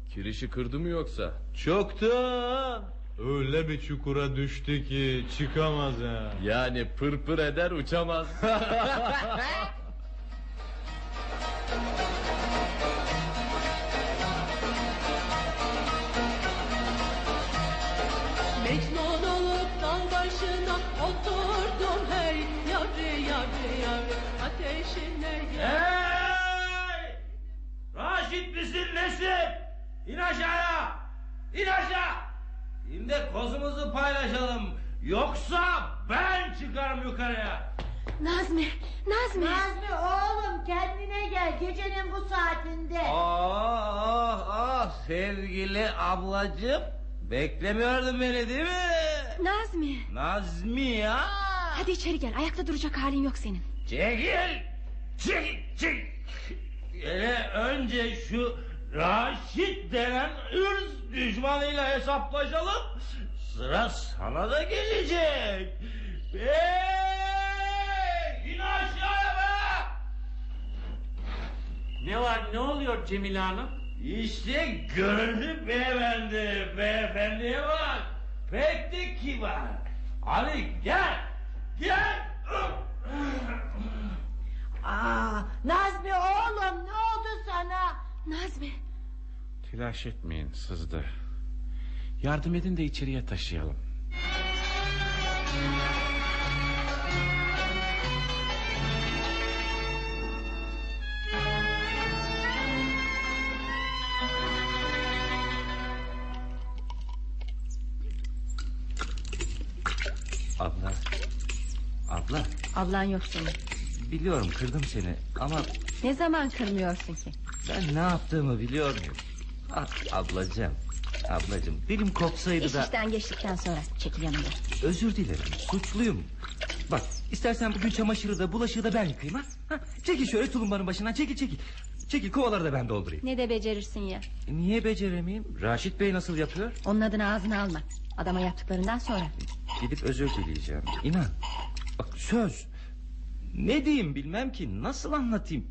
Kirişi kırdı mı yoksa? Çoktan. Öyle bir çukura düştü ki çıkamaz ya. Yani pırpır eder uçamaz. ateşine gel. Hey! Raşit misin nesin? İn aşağıya! İn aşağı! İn de kozumuzu paylaşalım. Yoksa ben çıkarım yukarıya. Nazmi, Nazmi. Nazmi oğlum kendine gel gecenin bu saatinde. Ah ah sevgili ablacığım. Beklemiyordun beni değil mi? Nazmi. Nazmi ya. Hadi içeri gel ayakta duracak halin yok senin. Çekil! Çekil! Çekil! Hele önce şu Raşit denen ırz düşmanıyla hesaplaşalım. Sıra sana da gelecek. Hey! İn aşağıya be! Ne var ne oluyor Cemile Hanım? İşte gördük beyefendi. Beyefendiye bak. Pek de kibar. Hadi gel. Gel. Aa, Nazmi oğlum ne oldu sana? Nazmi. Telaş etmeyin sızdı. Yardım edin de içeriye taşıyalım. Abla. Abla. Ablan yok senin. Biliyorum kırdım seni ama Ne zaman kırmıyorsun ki? ben ne yaptığımı biliyor muyum? Ah, ablacığım. Ablacığım dilim kopsaydı İş da işten geçtikten sonra çekil yanımda. özür dilerim suçluyum. Bak istersen bugün çamaşırı da bulaşığı da ben yıkayayım ha. ha çekil şöyle tulumbanın başından çekil çekil. Çekil kovaları da ben doldurayım. Ne de becerirsin ya. E, Niye beceremeyeyim? Raşit Bey nasıl yapıyor? Onun adını ağzına alma. Adama yaptıklarından sonra. Gidip özür dileyeceğim. İnan. Bak söz. Ne diyeyim bilmem ki. Nasıl anlatayım?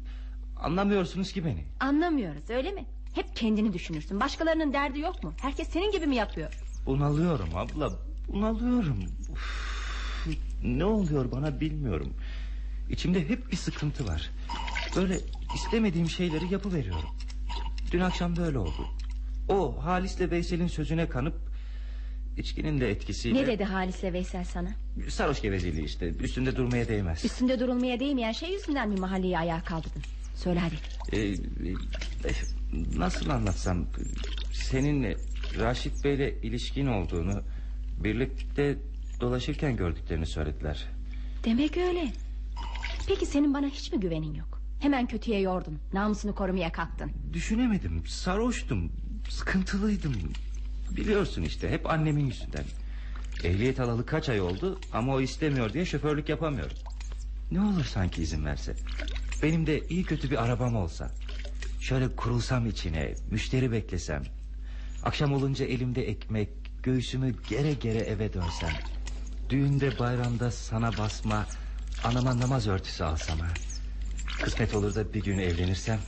Anlamıyorsunuz ki beni. Anlamıyoruz öyle mi? Hep kendini düşünürsün. Başkalarının derdi yok mu? Herkes senin gibi mi yapıyor? Bunalıyorum abla. Bunalıyorum. Uf, ne oluyor bana bilmiyorum. İçimde hep bir sıkıntı var. Böyle istemediğim şeyleri yapıveriyorum. Dün akşam böyle oldu. O Halis'le Veysel'in sözüne kanıp... ...içkinin de etkisiyle... Ne dedi Halis'le Veysel sana? Sarhoş gevezeliği işte. Üstünde durmaya değmez. Üstünde durulmaya değmeyen şey yüzünden mi mahalleyi ayağa kaldırdın? Söyle hadi. Ee, e, nasıl anlatsam... ...senin Raşit Bey'le ilişkin olduğunu... ...birlikte dolaşırken gördüklerini söylediler. Demek öyle. Peki senin bana hiç mi güvenin yok? Hemen kötüye yordun. Namusunu korumaya kalktın. Düşünemedim. Sarhoştum. Sıkıntılıydım. Biliyorsun işte hep annemin yüzünden. Ehliyet alalı kaç ay oldu ama o istemiyor diye şoförlük yapamıyorum. Ne olur sanki izin verse. Benim de iyi kötü bir arabam olsa. Şöyle kurulsam içine, müşteri beklesem. Akşam olunca elimde ekmek, göğsümü gere gere eve dönsem. Düğünde bayramda sana basma, anama namaz örtüsü alsam ha. Kısmet olur da bir gün evlenirsem...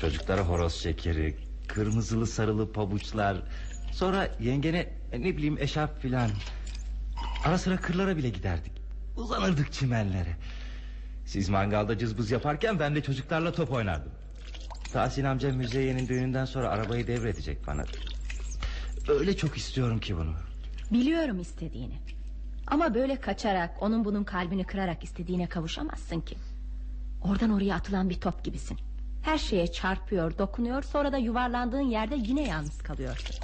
...çocuklara horoz şekeri, kırmızılı sarılı pabuçlar... ...sonra yengene e, ne bileyim eşarp filan... ...ara sıra kırlara bile giderdik. Uzanırdık çimenlere. Siz mangalda cızbız yaparken ben de çocuklarla top oynardım. Tahsin amca Müzeyyen'in düğününden sonra arabayı devredecek bana. Öyle çok istiyorum ki bunu. Biliyorum istediğini. Ama böyle kaçarak onun bunun kalbini kırarak istediğine kavuşamazsın ki. Oradan oraya atılan bir top gibisin. Her şeye çarpıyor, dokunuyor, sonra da yuvarlandığın yerde yine yalnız kalıyorsun.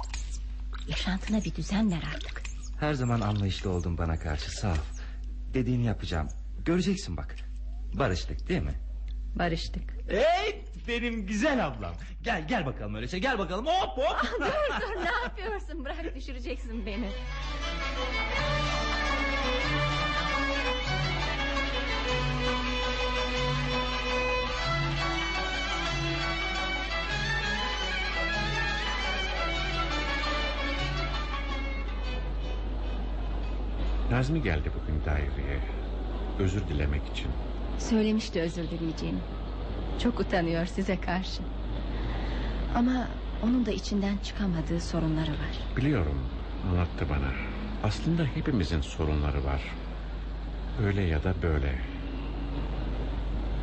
Yaşantına bir düzen ver artık. Her zaman anlayışlı oldun bana karşı sağ ol. Dediğini yapacağım. Göreceksin bak. Barıştık değil mi? Barıştık. Hey benim güzel ablam. Gel gel bakalım öyleyse gel bakalım hop hop. Dur dur ne yapıyorsun bırak düşüreceksin beni. Nazmi geldi bugün daireye. Özür dilemek için. Söylemişti özür dileyeceğini. Çok utanıyor size karşı. Ama onun da içinden çıkamadığı sorunları var. Biliyorum anlattı bana. Aslında hepimizin sorunları var. Öyle ya da böyle.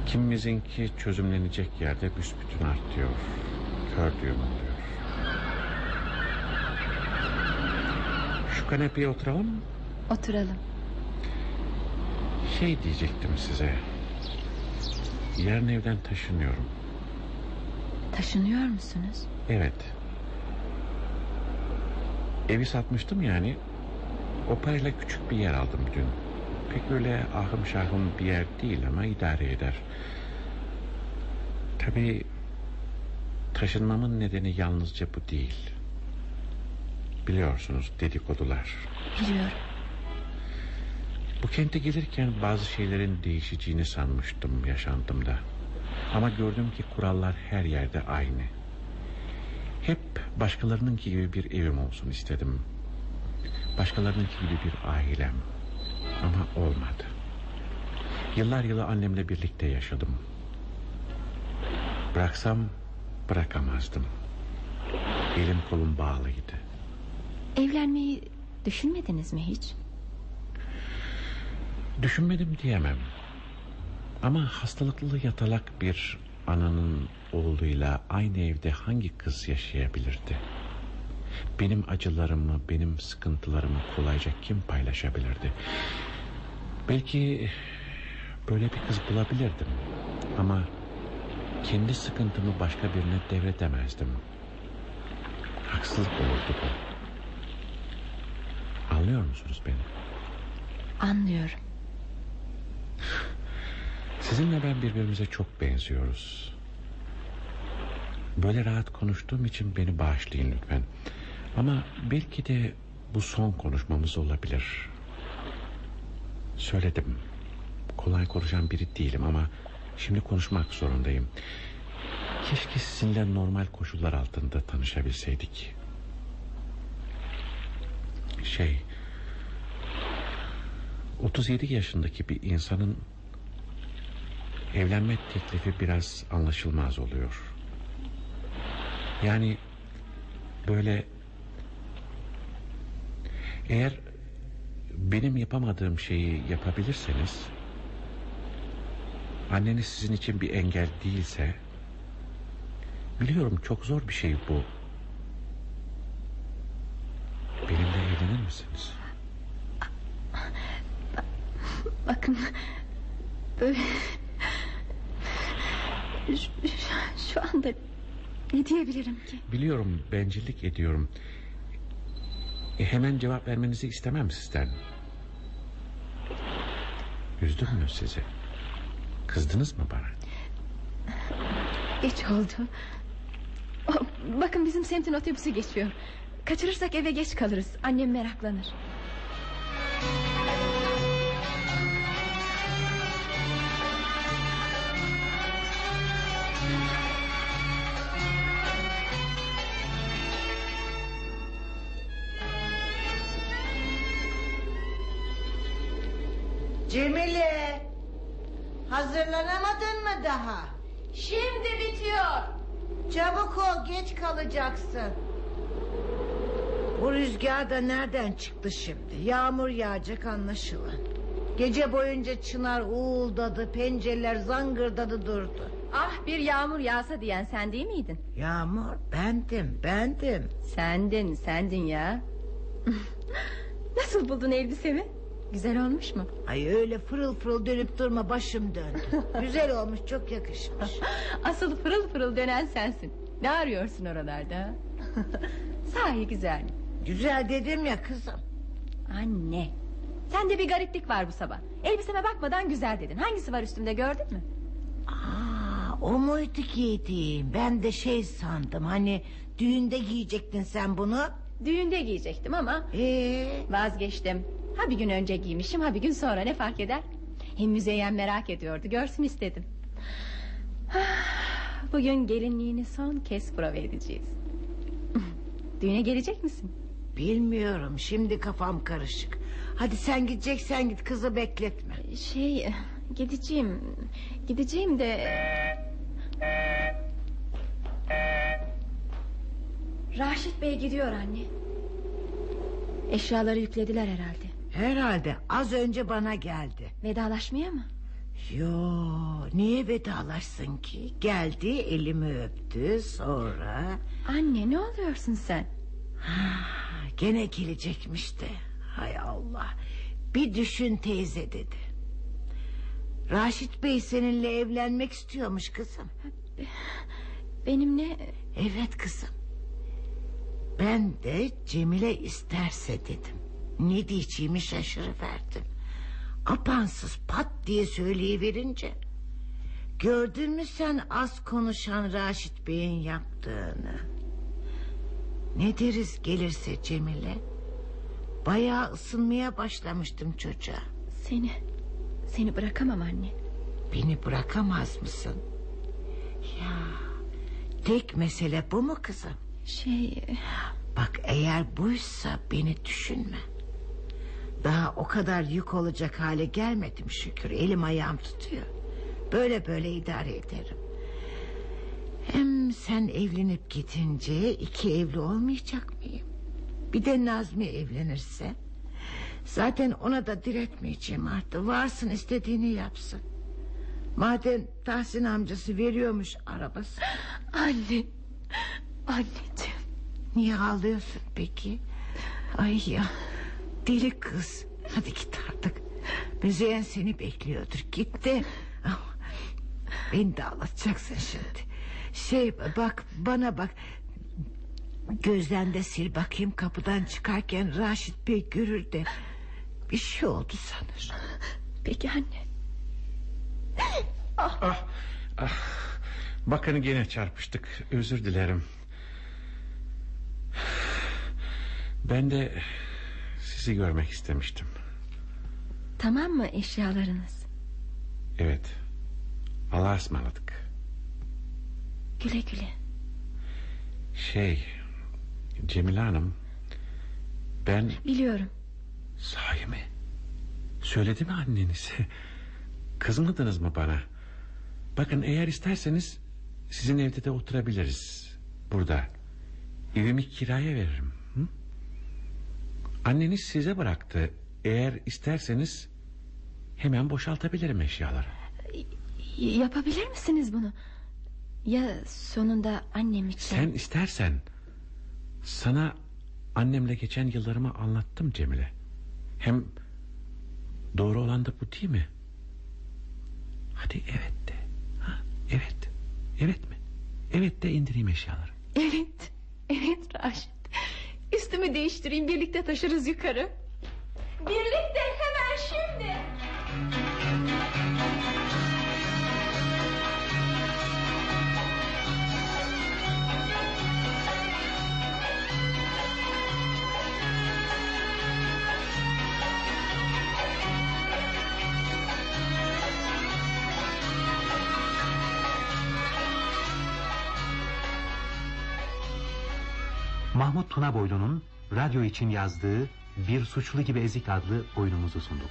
Kimimizinki çözümlenecek yerde büsbütün artıyor. Kör düğüm oluyor. Şu kanepeye oturalım mı? Oturalım. Şey diyecektim size. Yarın evden taşınıyorum. Taşınıyor musunuz? Evet. Evi satmıştım yani. O parayla küçük bir yer aldım dün. Pek öyle ahım şahım bir yer değil ama idare eder. Tabii taşınmamın nedeni yalnızca bu değil. Biliyorsunuz dedikodular. Biliyorum. Bu kente gelirken bazı şeylerin değişeceğini sanmıştım yaşantımda. Ama gördüm ki kurallar her yerde aynı. Hep başkalarınınki gibi bir evim olsun istedim. Başkalarınınki gibi bir ailem. Ama olmadı. Yıllar yılı annemle birlikte yaşadım. Bıraksam bırakamazdım. Elim kolum bağlıydı. Evlenmeyi düşünmediniz mi hiç? Düşünmedim diyemem. Ama hastalıklı yatalak bir ananın oğluyla aynı evde hangi kız yaşayabilirdi? Benim acılarımı, benim sıkıntılarımı kolayca kim paylaşabilirdi? Belki böyle bir kız bulabilirdim. Ama kendi sıkıntımı başka birine devredemezdim. Haksızlık olurdu bu. Anlıyor musunuz beni? Anlıyorum. Sizinle ben birbirimize çok benziyoruz. Böyle rahat konuştuğum için beni bağışlayın lütfen. Ama belki de bu son konuşmamız olabilir. Söyledim. Kolay konuşan biri değilim ama şimdi konuşmak zorundayım. Keşke sizinle normal koşullar altında tanışabilseydik. Şey... 37 yaşındaki bir insanın evlenme teklifi biraz anlaşılmaz oluyor. Yani böyle eğer benim yapamadığım şeyi yapabilirseniz anneniz sizin için bir engel değilse biliyorum çok zor bir şey bu. Benimle evlenir misiniz? Bakın böyle şu, şu anda ne diyebilirim ki? Biliyorum bencillik ediyorum. E, hemen cevap vermenizi istemem sizden. Üzdüm mü sizi? Kızdınız mı bana? Geç oldu. Oh, bakın bizim semtin otobüsü geçiyor. Kaçırırsak eve geç kalırız. Annem meraklanır. Cemile. Hazırlanamadın mı daha? Şimdi bitiyor. Çabuk ol geç kalacaksın. Bu rüzgar da nereden çıktı şimdi? Yağmur yağacak anlaşılan. Gece boyunca çınar uğuldadı, pencereler zangırdadı durdu. Ah bir yağmur yağsa diyen sen değil miydin? Yağmur bendim, bendim. Sendin, sendin ya. Nasıl buldun elbisemi? Güzel olmuş mu? Ay öyle fırıl fırıl dönüp durma başım döndü. Güzel olmuş, çok yakışmış. Asıl fırıl fırıl dönen sensin. Ne arıyorsun oralarda? Sahi güzel. Güzel dedim ya kızım. Anne. Sende bir gariplik var bu sabah. Elbiseme bakmadan güzel dedin. Hangisi var üstümde gördün mü? Aa, o muydu giydiğim? Ben de şey sandım. Hani düğünde giyecektin sen bunu. Düğünde giyecektim ama Ee, vazgeçtim. Ha bir gün önce giymişim ha bir gün sonra ne fark eder? Hem Müzeyyen merak ediyordu görsün istedim. Bugün gelinliğini son kez prova edeceğiz. Düğüne gelecek misin? bilmiyorum. Şimdi kafam karışık. Hadi sen gideceksen git kızı bekletme. Şey gideceğim. Gideceğim de... Raşit Bey gidiyor anne. Eşyaları yüklediler herhalde. Herhalde az önce bana geldi. Vedalaşmaya mı? Yo, niye vedalaşsın ki? Geldi elimi öptü sonra... Anne ne oluyorsun sen? Gene gelecekmiş de. Hay Allah. Bir düşün teyze dedi. Raşit Bey seninle evlenmek istiyormuş kızım. Benimle... Evet kızım. Ben de Cemile isterse dedim. Ne diyeceğimi şaşırıverdim. Apansız pat diye söyleyiverince... Gördün mü sen az konuşan Raşit Bey'in yaptığını? Ne deriz gelirse Cemile? Bayağı ısınmaya başlamıştım çocuğa. Seni... Seni bırakamam anne. Beni bırakamaz mısın? Ya tek mesele bu mu kızım? Şey... Bak eğer buysa beni düşünme. Daha o kadar yük olacak hale gelmedim şükür. Elim ayağım tutuyor. Böyle böyle idare ederim. Hem sen evlenip gidince iki evli olmayacak mıyım? Bir de Nazmi evlenirse. Zaten ona da diretmeyeceğim artık. Varsın istediğini yapsın. Madem Tahsin amcası veriyormuş arabası. Anne. Anneciğim. Niye ağlıyorsun peki? Ay ya. Deli kız. Hadi git artık. Müzeyyen seni bekliyordur. Git de. Ama Beni de ağlatacaksın şimdi. Şey bak bana bak. Gözden de sil bakayım kapıdan çıkarken Raşit Bey görür de bir şey oldu sanır. Peki anne. Ah, ah. Bakın gene çarpıştık. Özür dilerim. Ben de sizi görmek istemiştim. Tamam mı eşyalarınız? Evet. Allah'a ısmarladık. Güle güle. Şey... Cemile Hanım... Ben... Biliyorum. Sahi mi? Söyledi mi anneniz? Kızmadınız mı bana? Bakın eğer isterseniz... Sizin evde de oturabiliriz. Burada. Evimi kiraya veririm. Anneniz size bıraktı. Eğer isterseniz... Hemen boşaltabilirim eşyaları. Yapabilir misiniz bunu? Ya sonunda annem için... Sen istersen... Sana annemle geçen yıllarımı anlattım Cemile. Hem doğru olan da bu değil mi? Hadi evet de. Ha, evet. Evet mi? Evet de indireyim eşyaları. Evet. Evet Raşit. Üstümü değiştireyim birlikte taşırız yukarı. Birlikte hemen şimdi. Mahmut Tunaboylu'nun radyo için yazdığı Bir Suçlu Gibi Ezik adlı oyunumuzu sunduk.